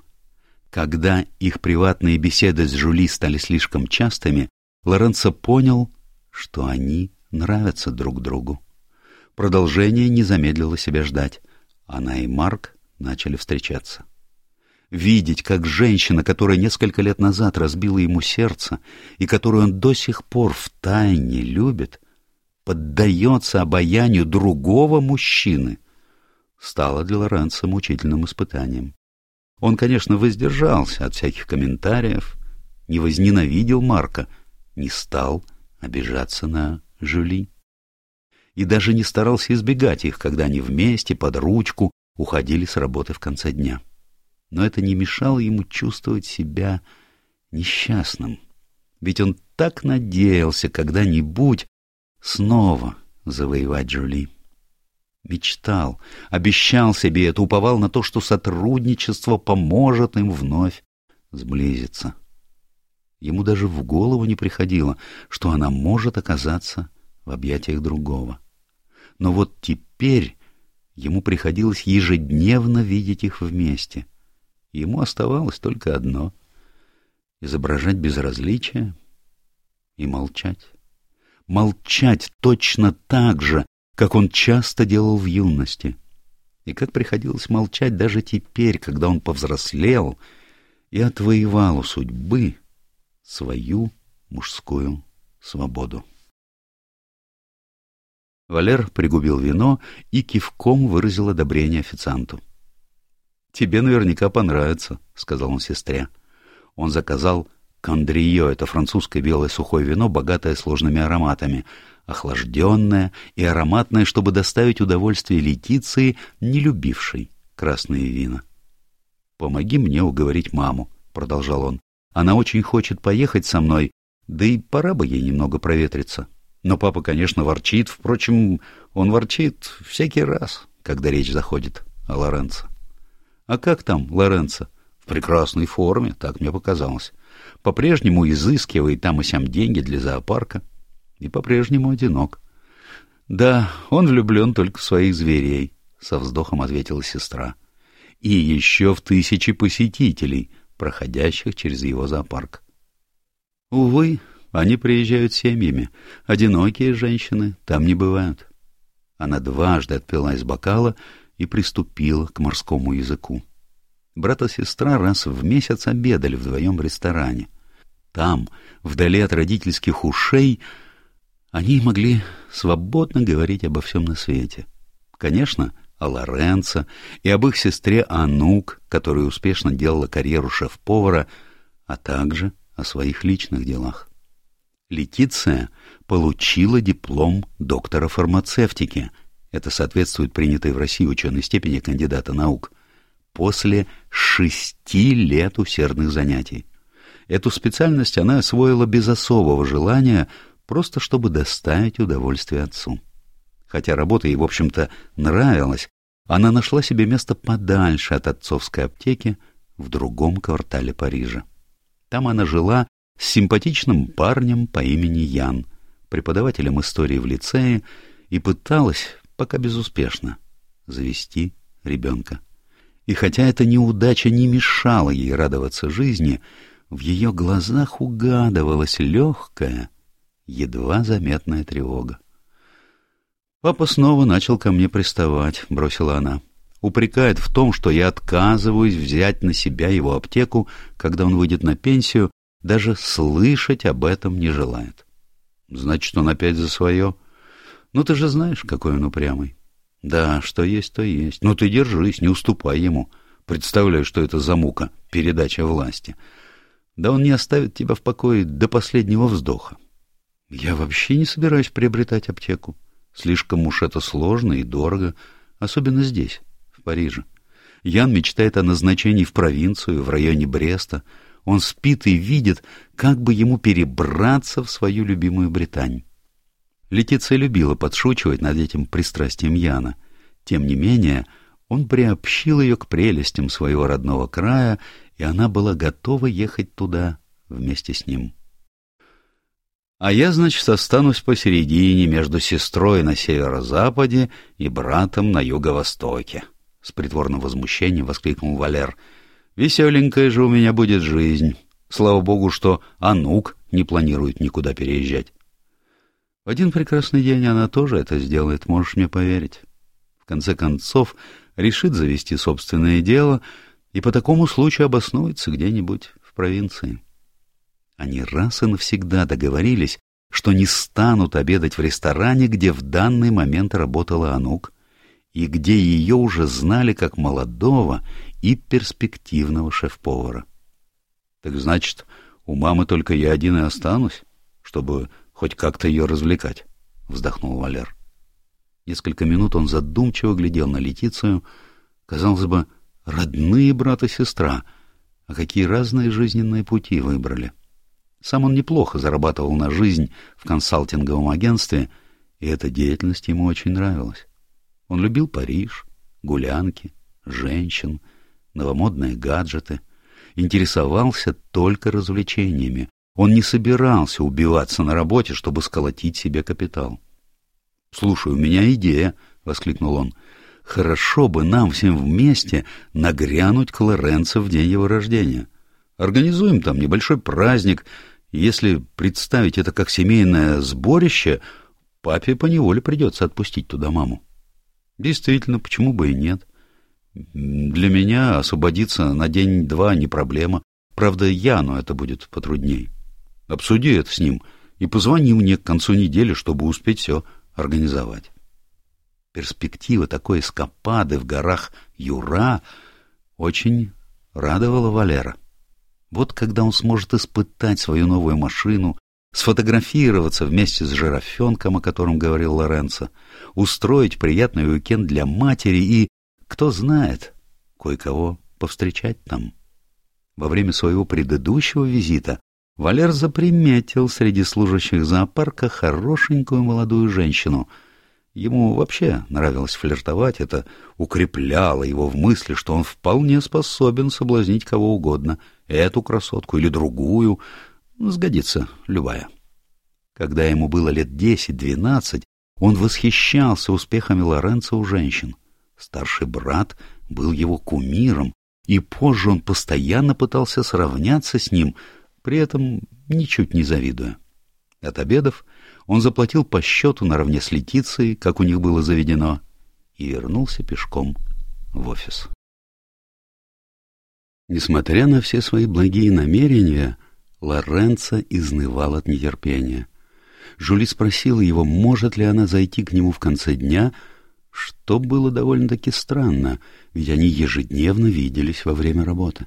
Когда их приватные беседы с Жули стали слишком частыми, Лоренцо понял, что они нравятся друг другу. Продолжение не замедлило себя ждать. Она и Марк начали встречаться. Видеть, как женщина, которая несколько лет назад разбила ему сердце и которую он до сих пор втайне любит, поддается обаянию другого мужчины, стало для Лоренца мучительным испытанием. Он, конечно, воздержался от всяких комментариев, не возненавидел Марка, не стал обижаться на Жюли. И даже не старался избегать их, когда они вместе, под ручку, уходили с работы в конце дня. Но это не мешало ему чувствовать себя несчастным. Ведь он так надеялся когда-нибудь снова завоевать Джули. Мечтал, обещал себе это, уповал на то, что сотрудничество поможет им вновь сблизиться. Ему даже в голову не приходило, что она может оказаться в объятиях другого. Но вот теперь ему приходилось ежедневно видеть их вместе. Ему оставалось только одно — изображать безразличие и молчать. Молчать точно так же, как он часто делал в юности. И как приходилось молчать даже теперь, когда он повзрослел и отвоевал у судьбы свою мужскую свободу. Валер пригубил вино и кивком выразил одобрение официанту. — Тебе наверняка понравится, — сказал он сестре. Он заказал кондрио — это французское белое сухое вино, богатое сложными ароматами, охлажденное и ароматное, чтобы доставить удовольствие Летиции, не любившей красные вина. — Помоги мне уговорить маму, — продолжал он. Она очень хочет поехать со мной, да и пора бы ей немного проветриться. Но папа, конечно, ворчит. Впрочем, он ворчит всякий раз, когда речь заходит о Лоренцо. А как там Лоренцо? В прекрасной форме, так мне показалось. По-прежнему изыскивает там и сям деньги для зоопарка. И по-прежнему одинок. Да, он влюблен только в своих зверей, — со вздохом ответила сестра. И еще в тысячи посетителей, проходящих через его зоопарк. Увы, они приезжают семьями, одинокие женщины там не бывают. Она дважды отпила из бокала и приступила к морскому языку. Брат и сестра раз в месяц обедали вдвоем в ресторане. Там, вдали от родительских ушей, они могли свободно говорить обо всем на свете. Конечно, о Лоренцо и об их сестре Анук, которая успешно делала карьеру шеф-повара, а также о своих личных делах. Летиция получила диплом доктора фармацевтики, это соответствует принятой в России ученой степени кандидата наук, после шести лет усердных занятий. Эту специальность она освоила без особого желания, просто чтобы доставить удовольствие отцу. Хотя работа ей, в общем-то, нравилась, она нашла себе место подальше от отцовской аптеки в другом квартале Парижа. Там она жила с симпатичным парнем по имени Ян, преподавателем истории в лицее, и пыталась, пока безуспешно, завести ребенка. И хотя эта неудача не мешала ей радоваться жизни, в ее глазах угадывалась легкая, едва заметная тревога. «Папа снова начал ко мне приставать», — бросила она. «Упрекает в том, что я отказываюсь взять на себя его аптеку, когда он выйдет на пенсию, даже слышать об этом не желает». «Значит, он опять за свое?» «Ну, ты же знаешь, какой он упрямый». «Да, что есть, то есть. Ну, ты держись, не уступай ему. Представляю, что это за мука, передача власти. Да он не оставит тебя в покое до последнего вздоха». «Я вообще не собираюсь приобретать аптеку». Слишком уж это сложно и дорого, особенно здесь, в Париже. Ян мечтает о назначении в провинцию, в районе Бреста. Он спит и видит, как бы ему перебраться в свою любимую Британь. Летиция любила подшучивать над этим пристрастием Яна. Тем не менее, он приобщил ее к прелестям своего родного края, и она была готова ехать туда вместе с ним. А я, значит, останусь посередине между сестрой на северо-западе и братом на юго-востоке. С притворным возмущением воскликнул Валер. Веселенькая же у меня будет жизнь. Слава богу, что Анук не планирует никуда переезжать. В один прекрасный день она тоже это сделает, можешь мне поверить. В конце концов, решит завести собственное дело и по такому случаю обоснуется где-нибудь в провинции. Они раз и навсегда договорились, что не станут обедать в ресторане, где в данный момент работала Анук, и где ее уже знали как молодого и перспективного шеф-повара. — Так значит, у мамы только я один и останусь, чтобы хоть как-то ее развлекать, — вздохнул Валер. Несколько минут он задумчиво глядел на Летицию. Казалось бы, родные брат и сестра, а какие разные жизненные пути выбрали. Сам он неплохо зарабатывал на жизнь в консалтинговом агентстве, и эта деятельность ему очень нравилась. Он любил Париж, гулянки, женщин, новомодные гаджеты, интересовался только развлечениями. Он не собирался убиваться на работе, чтобы сколотить себе капитал. — Слушай, у меня идея, — воскликнул он. — Хорошо бы нам всем вместе нагрянуть к Лоренцо в день его рождения. Организуем там небольшой праздник, если представить это как семейное сборище, папе поневоле придется отпустить туда маму. Действительно, почему бы и нет? Для меня освободиться на день-два не проблема. Правда, Яну это будет потрудней. Обсуди это с ним и позвони мне к концу недели, чтобы успеть все организовать. Перспектива такой эскапады в горах Юра очень радовала Валера. Вот когда он сможет испытать свою новую машину, сфотографироваться вместе с жирафенком, о котором говорил Лоренцо, устроить приятный уикенд для матери и, кто знает, кое-кого повстречать там. Во время своего предыдущего визита Валер заприметил среди служащих зоопарка хорошенькую молодую женщину. Ему вообще нравилось флиртовать, это укрепляло его в мысли, что он вполне способен соблазнить кого угодно — эту красотку или другую, сгодится любая. Когда ему было лет десять-двенадцать, он восхищался успехами Лоренцо у женщин. Старший брат был его кумиром, и позже он постоянно пытался сравняться с ним, при этом ничуть не завидуя. От обедов он заплатил по счету наравне с Летицией, как у них было заведено, и вернулся пешком в офис. Несмотря на все свои благие намерения, Лоренцо изнывал от нетерпения. Жули спросила его, может ли она зайти к нему в конце дня, что было довольно-таки странно, ведь они ежедневно виделись во время работы.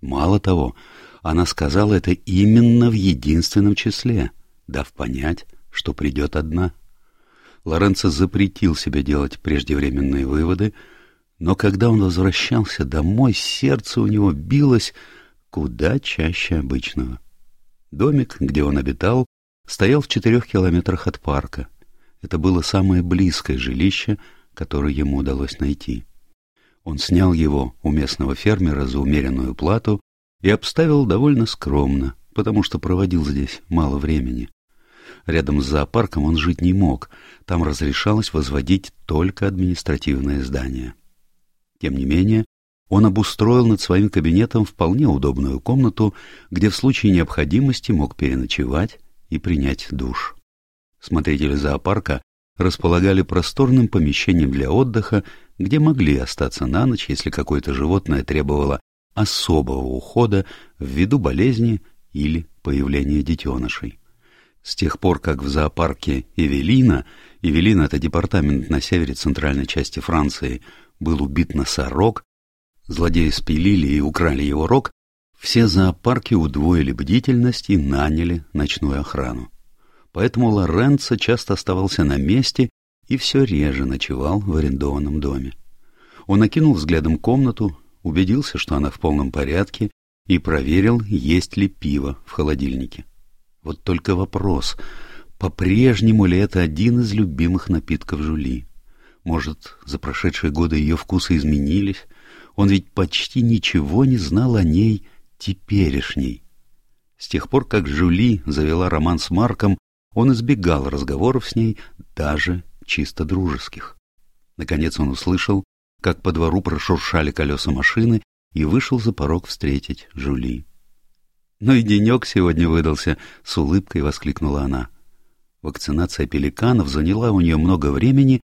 Мало того, она сказала это именно в единственном числе, дав понять, что придет одна. Лоренцо запретил себе делать преждевременные выводы, но когда он возвращался домой, сердце у него билось куда чаще обычного. Домик, где он обитал, стоял в четырех километрах от парка. Это было самое близкое жилище, которое ему удалось найти. Он снял его у местного фермера за умеренную плату и обставил довольно скромно, потому что проводил здесь мало времени. Рядом с зоопарком он жить не мог, там разрешалось возводить только административное здание. Тем не менее, он обустроил над своим кабинетом вполне удобную комнату, где в случае необходимости мог переночевать и принять душ. Смотрители зоопарка располагали просторным помещением для отдыха, где могли остаться на ночь, если какое-то животное требовало особого ухода ввиду болезни или появления детенышей. С тех пор, как в зоопарке Эвелина, Эвелина — это департамент на севере центральной части Франции — был убит носорог, злодеи спилили и украли его рог, все зоопарки удвоили бдительность и наняли ночную охрану. Поэтому Лоренцо часто оставался на месте и все реже ночевал в арендованном доме. Он окинул взглядом комнату, убедился, что она в полном порядке, и проверил, есть ли пиво в холодильнике. Вот только вопрос, по-прежнему ли это один из любимых напитков Жули? Может, за прошедшие годы ее вкусы изменились? Он ведь почти ничего не знал о ней теперешней. С тех пор, как Жюли завела роман с Марком, он избегал разговоров с ней, даже чисто дружеских. Наконец он услышал, как по двору прошуршали колеса машины и вышел за порог встретить Жюли. «Ну и денек сегодня выдался!» — с улыбкой воскликнула она. Вакцинация пеликанов заняла у нее много времени,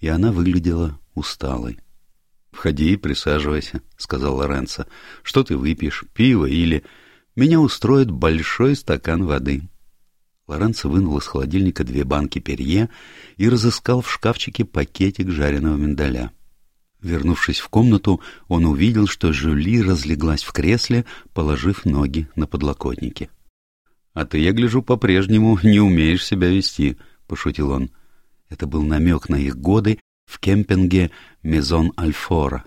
и она выглядела усталой. — Входи и присаживайся, — сказал Лоренцо. — Что ты выпьешь, пиво или... Меня устроит большой стакан воды. Лоренцо вынул из холодильника две банки перье и разыскал в шкафчике пакетик жареного миндаля. Вернувшись в комнату, он увидел, что Жюли разлеглась в кресле, положив ноги на подлокотники. — «А ты, я гляжу, по-прежнему не умеешь себя вести», — пошутил он. Это был намек на их годы в кемпинге Мезон Альфора.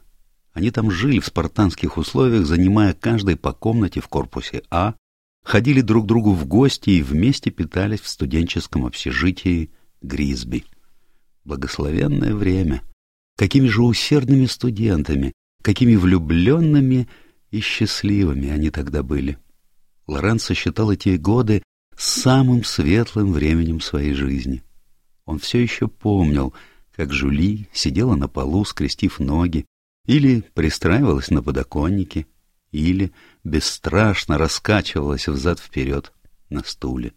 Они там жили в спартанских условиях, занимая каждый по комнате в корпусе А, ходили друг к другу в гости и вместе питались в студенческом общежитии Гризби. Благословенное время. Какими же усердными студентами, какими влюбленными и счастливыми они тогда были. Лоренцо считал эти годы самым светлым временем своей жизни. Он все еще помнил, как Жули сидела на полу, скрестив ноги, или пристраивалась на подоконнике, или бесстрашно раскачивалась взад-вперед на стуле.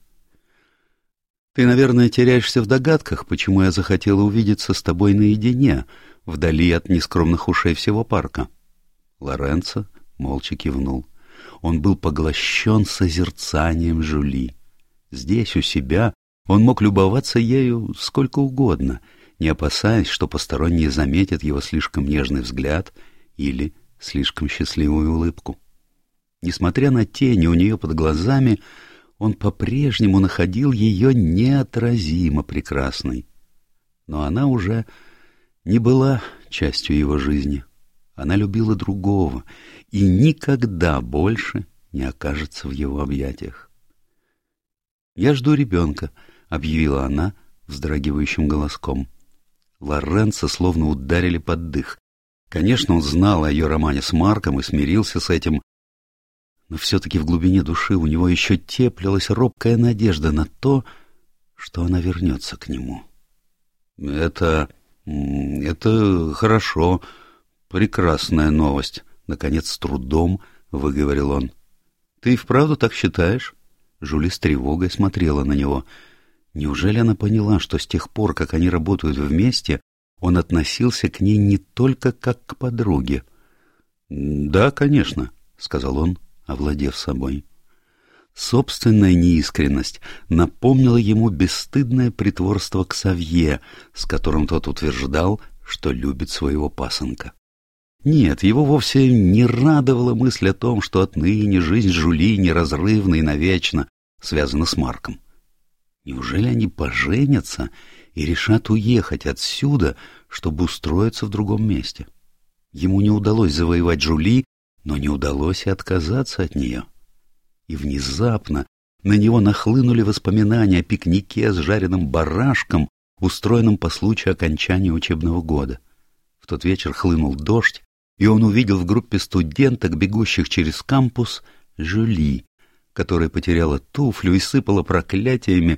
Ты, наверное, теряешься в догадках, почему я захотела увидеться с тобой наедине, вдали от нескромных ушей всего парка. Лоренцо молча кивнул. — он был поглощен созерцанием Жули. Здесь, у себя, он мог любоваться ею сколько угодно, не опасаясь, что посторонние заметят его слишком нежный взгляд или слишком счастливую улыбку. Несмотря на тени у нее под глазами, он по-прежнему находил ее неотразимо прекрасной. Но она уже не была частью его жизни. Она любила другого и никогда больше не окажется в его объятиях. «Я жду ребенка», — объявила она вздрагивающим голоском. Лоренцо словно ударили под дых. Конечно, он знал о ее романе с Марком и смирился с этим, но все-таки в глубине души у него еще теплилась робкая надежда на то, что она вернется к нему. «Это... это хорошо», «Прекрасная новость», — наконец с трудом выговорил он. «Ты вправду так считаешь?» Жули с тревогой смотрела на него. Неужели она поняла, что с тех пор, как они работают вместе, он относился к ней не только как к подруге? «Да, конечно», — сказал он, овладев собой. Собственная неискренность напомнила ему бесстыдное притворство к Савье, с которым тот утверждал, что любит своего пасынка. Нет, его вовсе не радовала мысль о том, что отныне жизнь Жули неразрывна и навечно связана с Марком. Неужели они поженятся и решат уехать отсюда, чтобы устроиться в другом месте? Ему не удалось завоевать Жули, но не удалось и отказаться от нее. И внезапно на него нахлынули воспоминания о пикнике с жареным барашком, устроенном по случаю окончания учебного года. В тот вечер хлынул дождь, и он увидел в группе студенток, бегущих через кампус, Жюли, которая потеряла туфлю и сыпала проклятиями,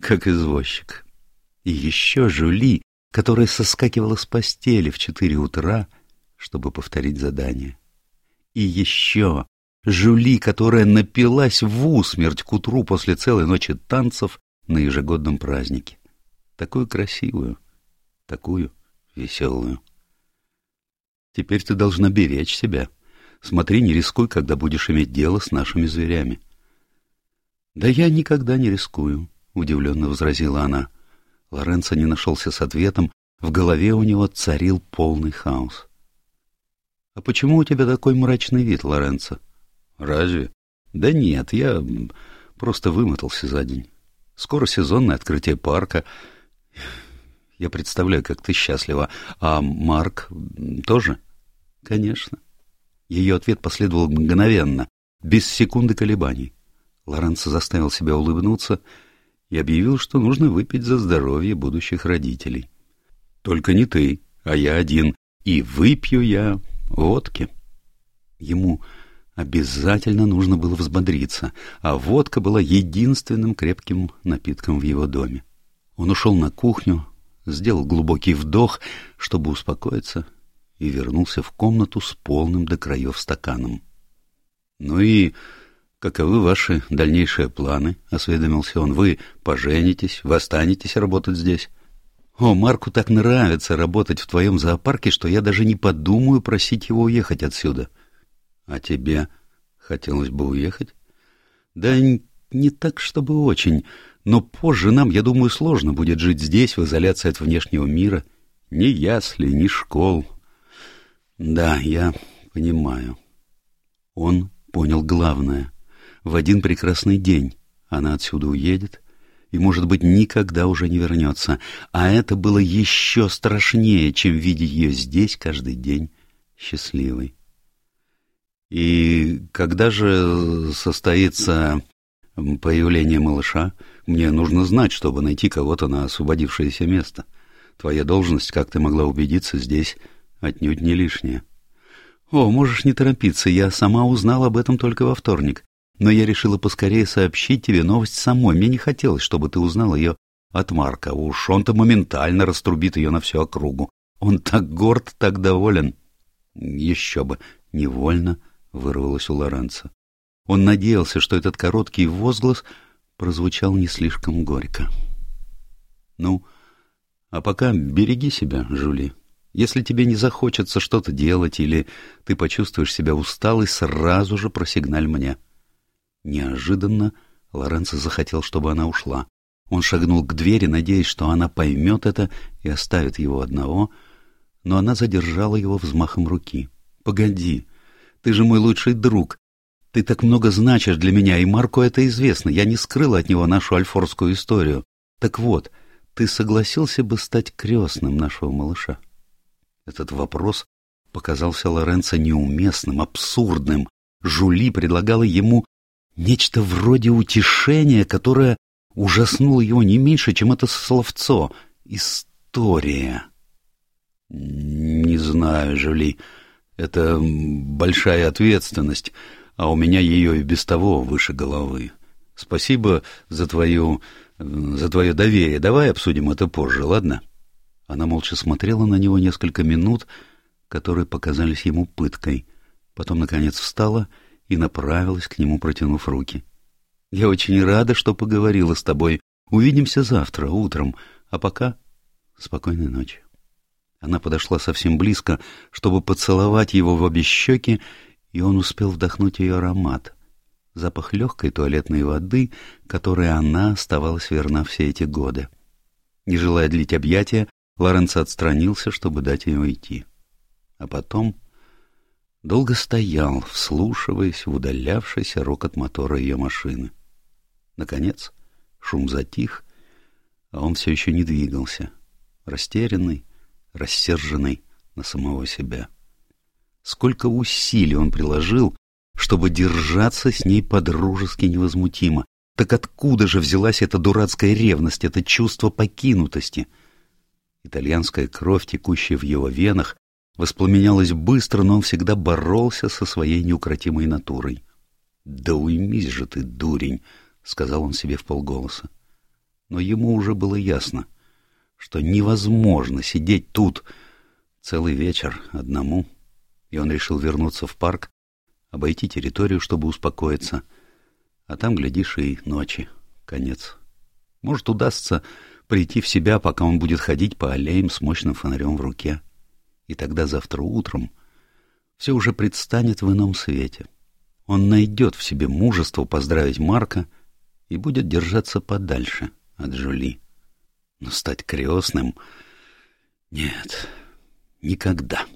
как извозчик. И еще Жюли, которая соскакивала с постели в четыре утра, чтобы повторить задание. И еще Жюли, которая напилась в усмерть к утру после целой ночи танцев на ежегодном празднике. Такую красивую, такую веселую. Теперь ты должна беречь себя. Смотри, не рискуй, когда будешь иметь дело с нашими зверями. — Да я никогда не рискую, — удивленно возразила она. Лоренцо не нашелся с ответом, в голове у него царил полный хаос. — А почему у тебя такой мрачный вид, Лоренцо? — Разве? — Да нет, я просто вымотался за день. Скоро сезонное открытие парка. Я представляю, как ты счастлива. А Марк тоже? Конечно. Ее ответ последовал мгновенно, без секунды колебаний. Лоренцо заставил себя улыбнуться и объявил, что нужно выпить за здоровье будущих родителей. Только не ты, а я один, и выпью я водки. Ему обязательно нужно было взбодриться, а водка была единственным крепким напитком в его доме. Он ушел на кухню, сделал глубокий вдох, чтобы успокоиться, и вернулся в комнату с полным до краев стаканом. — Ну и «Каковы ваши дальнейшие планы?» — осведомился он. «Вы поженитесь, вы останетесь работать здесь?» «О, Марку так нравится работать в твоем зоопарке, что я даже не подумаю просить его уехать отсюда». «А тебе хотелось бы уехать?» «Да не так, чтобы очень, но позже нам, я думаю, сложно будет жить здесь, в изоляции от внешнего мира. Ни ясли, ни школ». «Да, я понимаю». Он понял главное — в один прекрасный день она отсюда уедет и, может быть, никогда уже не вернется. А это было еще страшнее, чем видеть ее здесь каждый день счастливой. И когда же состоится появление малыша, мне нужно знать, чтобы найти кого-то на освободившееся место. Твоя должность, как ты могла убедиться, здесь отнюдь не лишняя. О, можешь не торопиться, я сама узнала об этом только во вторник но я решила поскорее сообщить тебе новость самой. Мне не хотелось, чтобы ты узнал ее от Марка. Уж он-то моментально раструбит ее на всю округу. Он так горд, так доволен. Еще бы, невольно вырвалось у Лоренца. Он надеялся, что этот короткий возглас прозвучал не слишком горько. Ну, а пока береги себя, Жули. Если тебе не захочется что-то делать или ты почувствуешь себя усталой, сразу же просигналь мне. — Неожиданно Лоренцо захотел, чтобы она ушла. Он шагнул к двери, надеясь, что она поймет это и оставит его одного, но она задержала его взмахом руки. — Погоди, ты же мой лучший друг. Ты так много значишь для меня, и Марку это известно. Я не скрыла от него нашу альфорскую историю. Так вот, ты согласился бы стать крестным нашего малыша? Этот вопрос показался Лоренцо неуместным, абсурдным. Жули предлагала ему Нечто вроде утешения, которое ужаснуло его не меньше, чем это словцо. История. Не знаю, Жюли, это большая ответственность, а у меня ее и без того выше головы. Спасибо за твою... за твое доверие. Давай обсудим это позже, ладно? Она молча смотрела на него несколько минут, которые показались ему пыткой. Потом, наконец, встала и и направилась к нему, протянув руки. «Я очень рада, что поговорила с тобой. Увидимся завтра, утром. А пока спокойной ночи». Она подошла совсем близко, чтобы поцеловать его в обе щеки, и он успел вдохнуть ее аромат. Запах легкой туалетной воды, которой она оставалась верна все эти годы. Не желая длить объятия, Лоренцо отстранился, чтобы дать ей уйти. А потом Долго стоял, вслушиваясь в удалявшийся рокот мотора ее машины. Наконец шум затих, а он все еще не двигался, растерянный, рассерженный на самого себя. Сколько усилий он приложил, чтобы держаться с ней подружески невозмутимо. Так откуда же взялась эта дурацкая ревность, это чувство покинутости? Итальянская кровь, текущая в его венах, воспламенялось быстро, но он всегда боролся со своей неукротимой натурой. «Да уймись же ты, дурень!» — сказал он себе в полголоса. Но ему уже было ясно, что невозможно сидеть тут целый вечер одному, и он решил вернуться в парк, обойти территорию, чтобы успокоиться, а там, глядишь, и ночи, конец. Может, удастся прийти в себя, пока он будет ходить по аллеям с мощным фонарем в руке и тогда завтра утром все уже предстанет в ином свете. Он найдет в себе мужество поздравить Марка и будет держаться подальше от Жули. Но стать крестным... Нет, никогда.